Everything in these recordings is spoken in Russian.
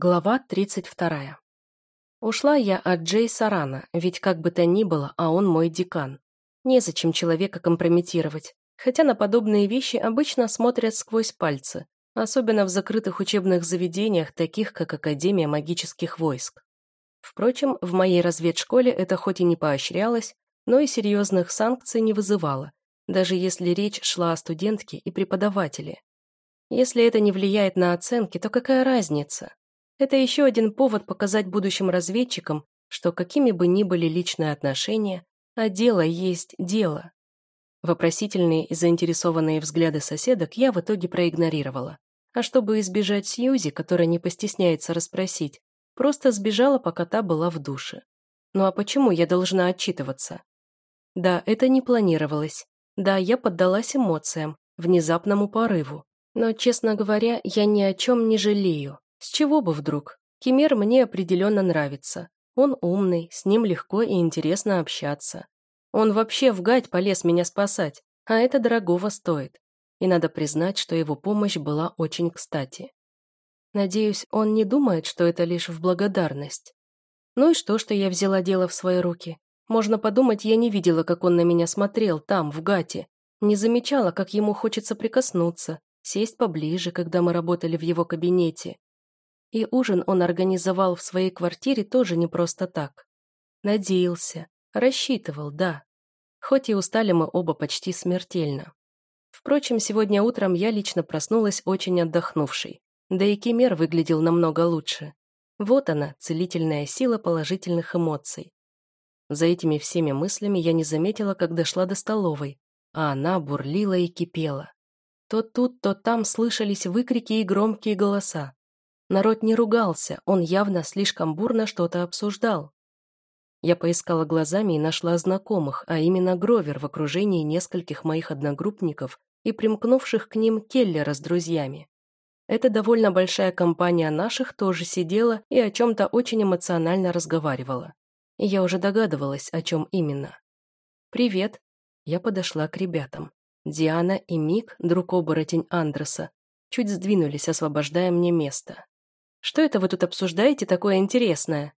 Глава 32. Ушла я от Джей Сарана, ведь как бы то ни было, а он мой декан. Незачем человека компрометировать, хотя на подобные вещи обычно смотрят сквозь пальцы, особенно в закрытых учебных заведениях, таких как Академия магических войск. Впрочем, в моей разведшколе это хоть и не поощрялось, но и серьезных санкций не вызывало, даже если речь шла о студентке и преподавателе. Если это не влияет на оценки, то какая разница? Это еще один повод показать будущим разведчикам, что какими бы ни были личные отношения, а дело есть дело. Вопросительные и заинтересованные взгляды соседок я в итоге проигнорировала. А чтобы избежать Сьюзи, которая не постесняется расспросить, просто сбежала, пока та была в душе. Ну а почему я должна отчитываться? Да, это не планировалось. Да, я поддалась эмоциям, внезапному порыву. Но, честно говоря, я ни о чем не жалею. С чего бы вдруг? Кемер мне определенно нравится. Он умный, с ним легко и интересно общаться. Он вообще в гать полез меня спасать, а это дорогого стоит. И надо признать, что его помощь была очень кстати. Надеюсь, он не думает, что это лишь в благодарность. Ну и что, что я взяла дело в свои руки? Можно подумать, я не видела, как он на меня смотрел там, в гате. Не замечала, как ему хочется прикоснуться, сесть поближе, когда мы работали в его кабинете. И ужин он организовал в своей квартире тоже не просто так. Надеялся, рассчитывал, да. Хоть и устали мы оба почти смертельно. Впрочем, сегодня утром я лично проснулась очень отдохнувшей. Да и Кемер выглядел намного лучше. Вот она, целительная сила положительных эмоций. За этими всеми мыслями я не заметила, как дошла до столовой, а она бурлила и кипела. То тут, то там слышались выкрики и громкие голоса. Народ не ругался, он явно слишком бурно что-то обсуждал. Я поискала глазами и нашла знакомых, а именно Гровер в окружении нескольких моих одногруппников и примкнувших к ним Келлера с друзьями. Эта довольно большая компания наших тоже сидела и о чем-то очень эмоционально разговаривала. И я уже догадывалась, о чем именно. «Привет!» Я подошла к ребятам. Диана и Мик, друг-оборотень Андреса, чуть сдвинулись, освобождая мне место. Что это вы тут обсуждаете такое интересное?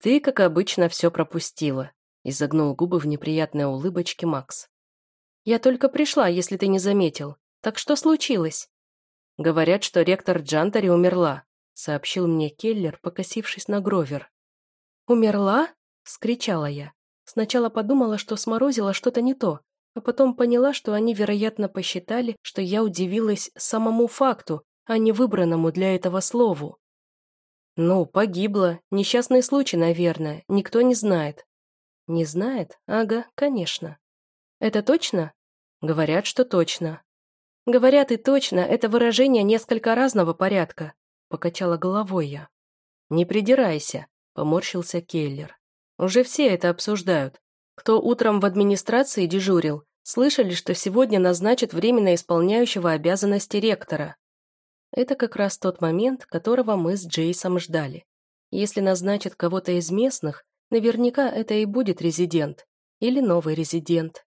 Ты, как обычно, все пропустила», — изогнул губы в неприятной улыбочке Макс. «Я только пришла, если ты не заметил. Так что случилось?» «Говорят, что ректор Джантари умерла», — сообщил мне Келлер, покосившись на Гровер. «Умерла?» — вскричала я. Сначала подумала, что сморозила что-то не то, а потом поняла, что они, вероятно, посчитали, что я удивилась самому факту, а не выбранному для этого слову. «Ну, погибла. Несчастный случай, наверное. Никто не знает». «Не знает? Ага, конечно». «Это точно?» «Говорят, что точно». «Говорят и точно, это выражение несколько разного порядка», — покачала головой я. «Не придирайся», — поморщился Келлер. «Уже все это обсуждают. Кто утром в администрации дежурил, слышали, что сегодня назначат временно исполняющего обязанности ректора. Это как раз тот момент, которого мы с Джейсом ждали. Если назначат кого-то из местных, наверняка это и будет резидент. Или новый резидент.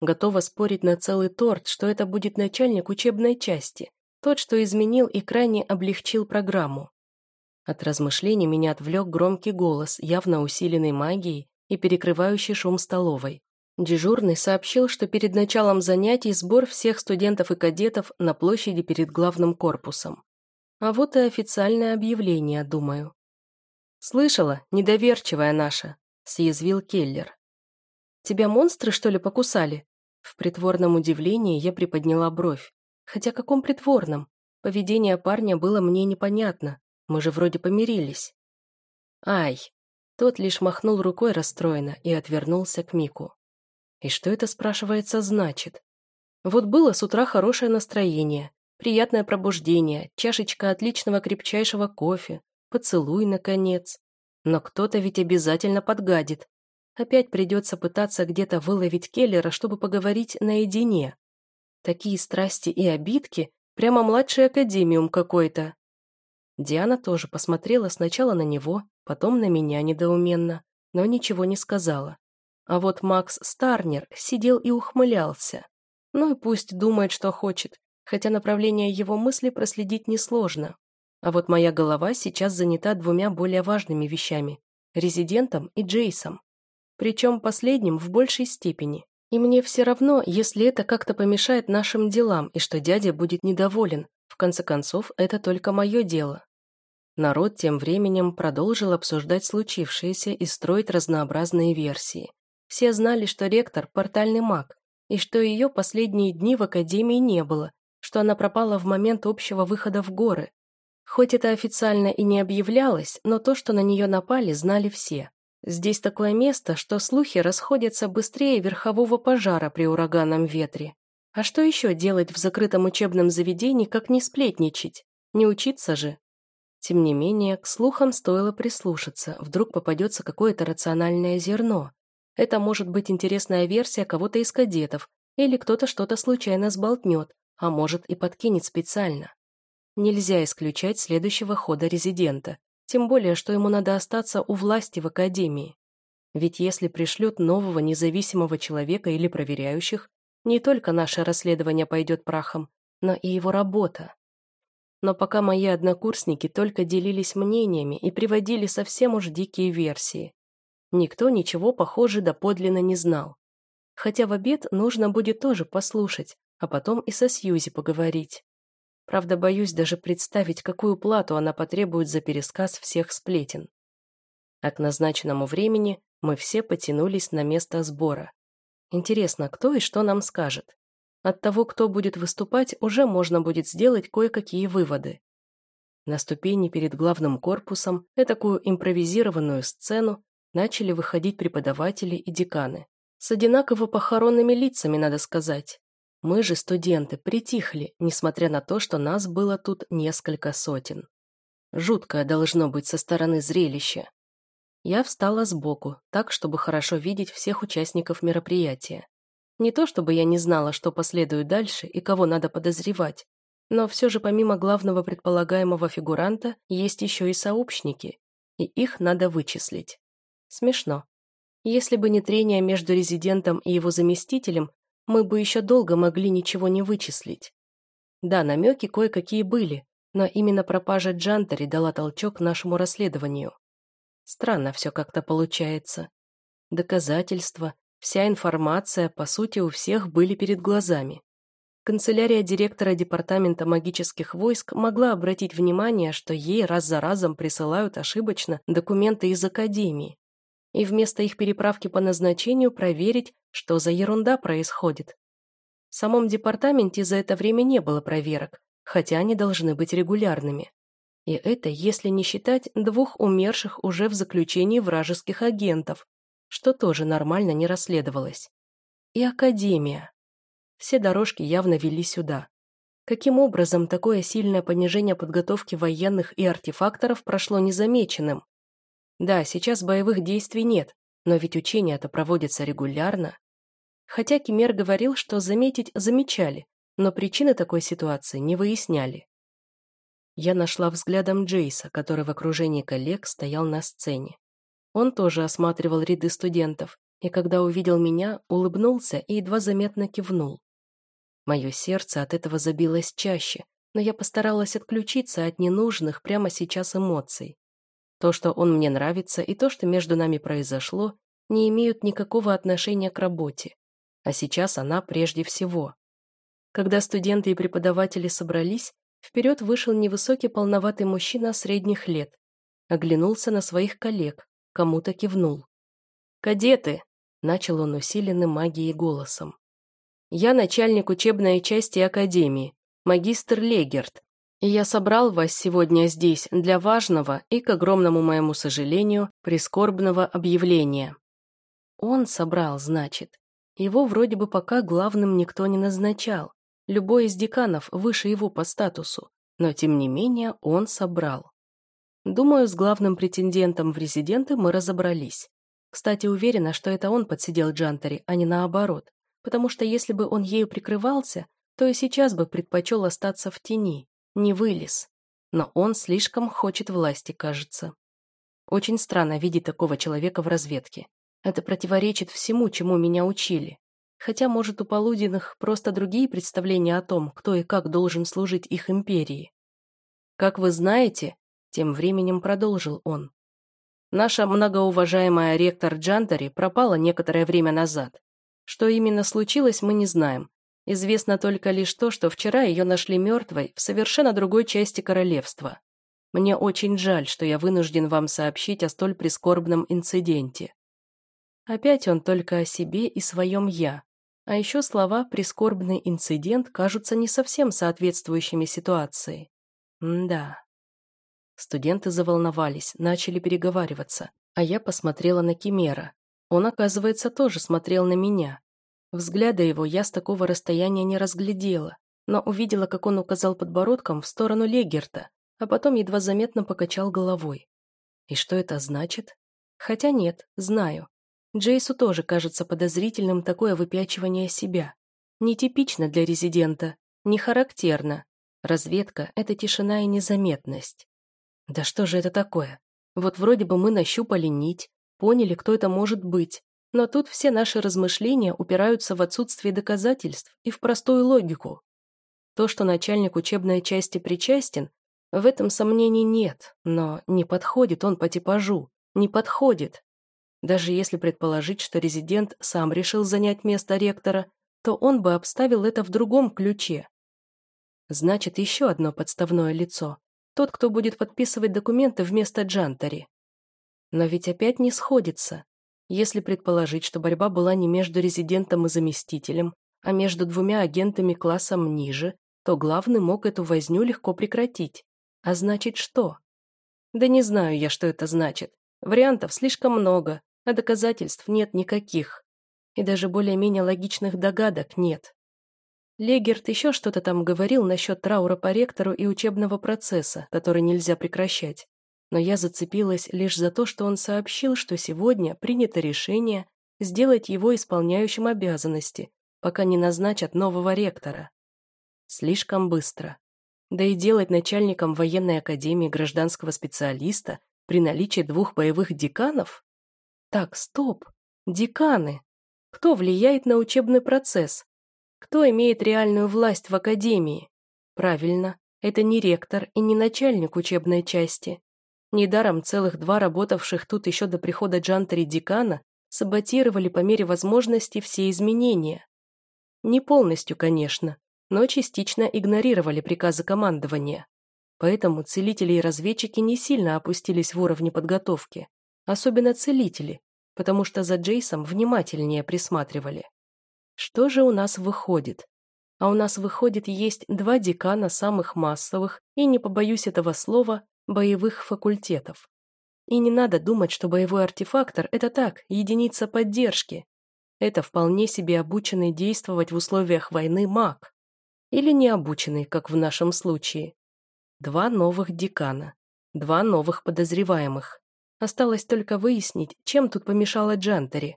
Готова спорить на целый торт, что это будет начальник учебной части, тот, что изменил и крайне облегчил программу. От размышлений меня отвлек громкий голос, явно усиленный магией и перекрывающий шум столовой. Дежурный сообщил, что перед началом занятий сбор всех студентов и кадетов на площади перед главным корпусом. А вот и официальное объявление, думаю. «Слышала, недоверчивая наша», — съязвил Келлер. «Тебя монстры, что ли, покусали?» В притворном удивлении я приподняла бровь. Хотя каком притворном? Поведение парня было мне непонятно. Мы же вроде помирились. «Ай!» Тот лишь махнул рукой расстроенно и отвернулся к Мику. И что это, спрашивается, значит? Вот было с утра хорошее настроение, приятное пробуждение, чашечка отличного крепчайшего кофе, поцелуй, наконец. Но кто-то ведь обязательно подгадит. Опять придется пытаться где-то выловить Келлера, чтобы поговорить наедине. Такие страсти и обидки, прямо младший академиум какой-то. Диана тоже посмотрела сначала на него, потом на меня недоуменно, но ничего не сказала. А вот Макс Старнер сидел и ухмылялся. Ну и пусть думает, что хочет, хотя направление его мысли проследить несложно. А вот моя голова сейчас занята двумя более важными вещами – резидентом и Джейсом. Причем последним в большей степени. И мне все равно, если это как-то помешает нашим делам и что дядя будет недоволен. В конце концов, это только мое дело. Народ тем временем продолжил обсуждать случившееся и строить разнообразные версии. Все знали, что ректор – портальный маг, и что ее последние дни в академии не было, что она пропала в момент общего выхода в горы. Хоть это официально и не объявлялось, но то, что на нее напали, знали все. Здесь такое место, что слухи расходятся быстрее верхового пожара при ураганном ветре. А что еще делать в закрытом учебном заведении, как не сплетничать? Не учиться же. Тем не менее, к слухам стоило прислушаться, вдруг попадется какое-то рациональное зерно. Это может быть интересная версия кого-то из кадетов, или кто-то что-то случайно сболтнет, а может и подкинет специально. Нельзя исключать следующего хода резидента, тем более, что ему надо остаться у власти в академии. Ведь если пришлют нового независимого человека или проверяющих, не только наше расследование пойдет прахом, но и его работа. Но пока мои однокурсники только делились мнениями и приводили совсем уж дикие версии. Никто ничего похоже доподлинно не знал. Хотя в обед нужно будет тоже послушать, а потом и со Сьюзи поговорить. Правда, боюсь даже представить, какую плату она потребует за пересказ всех сплетен. А к назначенному времени мы все потянулись на место сбора. Интересно, кто и что нам скажет? От того, кто будет выступать, уже можно будет сделать кое-какие выводы. На ступени перед главным корпусом, этакую импровизированную сцену, начали выходить преподаватели и деканы. С одинаково похоронными лицами, надо сказать. Мы же, студенты, притихли, несмотря на то, что нас было тут несколько сотен. Жуткое должно быть со стороны зрелища. Я встала сбоку, так, чтобы хорошо видеть всех участников мероприятия. Не то, чтобы я не знала, что последует дальше и кого надо подозревать, но все же помимо главного предполагаемого фигуранта есть еще и сообщники, и их надо вычислить. Смешно. Если бы не трение между резидентом и его заместителем, мы бы еще долго могли ничего не вычислить. Да, намеки кое-какие были, но именно пропажа Джантари дала толчок нашему расследованию. Странно все как-то получается. Доказательства, вся информация, по сути, у всех были перед глазами. Канцелярия директора Департамента магических войск могла обратить внимание, что ей раз за разом присылают ошибочно документы из Академии, и вместо их переправки по назначению проверить, что за ерунда происходит. В самом департаменте за это время не было проверок, хотя они должны быть регулярными. И это если не считать двух умерших уже в заключении вражеских агентов, что тоже нормально не расследовалось. И Академия. Все дорожки явно вели сюда. Каким образом такое сильное понижение подготовки военных и артефакторов прошло незамеченным? Да, сейчас боевых действий нет, но ведь учения-то проводятся регулярно. Хотя Кемер говорил, что заметить замечали, но причины такой ситуации не выясняли. Я нашла взглядом Джейса, который в окружении коллег стоял на сцене. Он тоже осматривал ряды студентов, и когда увидел меня, улыбнулся и едва заметно кивнул. Мое сердце от этого забилось чаще, но я постаралась отключиться от ненужных прямо сейчас эмоций. То, что он мне нравится, и то, что между нами произошло, не имеют никакого отношения к работе. А сейчас она прежде всего. Когда студенты и преподаватели собрались, вперед вышел невысокий полноватый мужчина средних лет. Оглянулся на своих коллег, кому-то кивнул. «Кадеты!» – начал он усиленным магией голосом. «Я начальник учебной части Академии, магистр Легерт, я собрал вас сегодня здесь для важного и, к огромному моему сожалению, прискорбного объявления. Он собрал, значит. Его вроде бы пока главным никто не назначал. Любой из деканов выше его по статусу. Но, тем не менее, он собрал. Думаю, с главным претендентом в резиденты мы разобрались. Кстати, уверена, что это он подсидел Джантари, а не наоборот. Потому что если бы он ею прикрывался, то и сейчас бы предпочел остаться в тени не вылез. Но он слишком хочет власти, кажется. Очень странно видеть такого человека в разведке. Это противоречит всему, чему меня учили. Хотя, может, у полуденных просто другие представления о том, кто и как должен служить их империи. Как вы знаете, тем временем продолжил он. Наша многоуважаемая ректор Джантари пропала некоторое время назад. Что именно случилось, мы не знаем. Известно только лишь то, что вчера ее нашли мертвой в совершенно другой части королевства. Мне очень жаль, что я вынужден вам сообщить о столь прискорбном инциденте. Опять он только о себе и своем «я». А еще слова «прискорбный инцидент» кажутся не совсем соответствующими ситуации. Да. Студенты заволновались, начали переговариваться, а я посмотрела на Кимера. Он, оказывается, тоже смотрел на меня. Взгляда его я с такого расстояния не разглядела, но увидела, как он указал подбородком в сторону Легерта, а потом едва заметно покачал головой. И что это значит? Хотя нет, знаю. Джейсу тоже кажется подозрительным такое выпячивание себя. Нетипично для резидента, не характерно. Разведка — это тишина и незаметность. Да что же это такое? Вот вроде бы мы нащупали нить, поняли, кто это может быть, но тут все наши размышления упираются в отсутствие доказательств и в простую логику. То, что начальник учебной части причастен, в этом сомнений нет, но не подходит он по типажу, не подходит. Даже если предположить, что резидент сам решил занять место ректора, то он бы обставил это в другом ключе. Значит, еще одно подставное лицо. Тот, кто будет подписывать документы вместо Джантари. Но ведь опять не сходится. Если предположить, что борьба была не между резидентом и заместителем, а между двумя агентами классом ниже, то главный мог эту возню легко прекратить. А значит что? Да не знаю я, что это значит. Вариантов слишком много, а доказательств нет никаких. И даже более-менее логичных догадок нет. Легерт еще что-то там говорил насчет траура по ректору и учебного процесса, который нельзя прекращать. Но я зацепилась лишь за то, что он сообщил, что сегодня принято решение сделать его исполняющим обязанности, пока не назначат нового ректора. Слишком быстро. Да и делать начальником военной академии гражданского специалиста при наличии двух боевых деканов? Так, стоп. Деканы. Кто влияет на учебный процесс? Кто имеет реальную власть в академии? Правильно, это не ректор и не начальник учебной части. Недаром целых два работавших тут еще до прихода Джантери декана саботировали по мере возможности все изменения. Не полностью, конечно, но частично игнорировали приказы командования. Поэтому целители и разведчики не сильно опустились в уровне подготовки особенно целители, потому что за Джейсом внимательнее присматривали. Что же у нас выходит? А у нас выходит есть два декана самых массовых и, не побоюсь этого слова, боевых факультетов. И не надо думать, что боевой артефактор – это так, единица поддержки. Это вполне себе обученный действовать в условиях войны маг. Или не обученный, как в нашем случае. Два новых декана, два новых подозреваемых. Осталось только выяснить, чем тут помешала Джантери.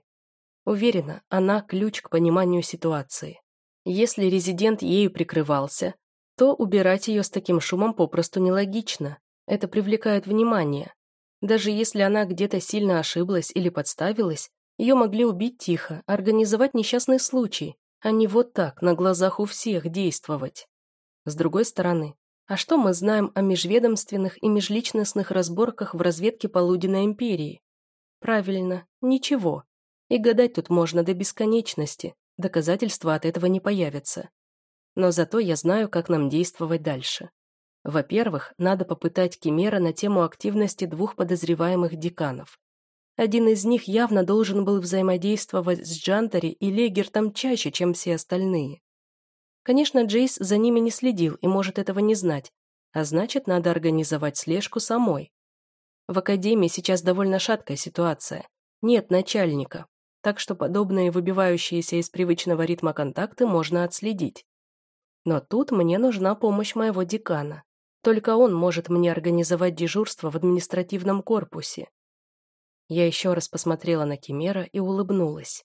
Уверена, она ключ к пониманию ситуации. Если резидент ею прикрывался, то убирать ее с таким шумом попросту нелогично. Это привлекает внимание. Даже если она где-то сильно ошиблась или подставилась, ее могли убить тихо, организовать несчастный случай, а не вот так, на глазах у всех действовать. С другой стороны, а что мы знаем о межведомственных и межличностных разборках в разведке Полуденной империи? Правильно, ничего. И гадать тут можно до бесконечности, доказательства от этого не появятся. Но зато я знаю, как нам действовать дальше. Во-первых, надо попытать Кимера на тему активности двух подозреваемых деканов. Один из них явно должен был взаимодействовать с Джантари и Легертом чаще, чем все остальные. Конечно, Джейс за ними не следил и может этого не знать, а значит, надо организовать слежку самой. В академии сейчас довольно шаткая ситуация. Нет начальника, так что подобные выбивающиеся из привычного ритма контакты можно отследить. Но тут мне нужна помощь моего декана. Только он может мне организовать дежурство в административном корпусе. Я еще раз посмотрела на Кимера и улыбнулась.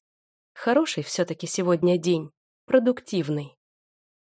Хороший все-таки сегодня день, продуктивный.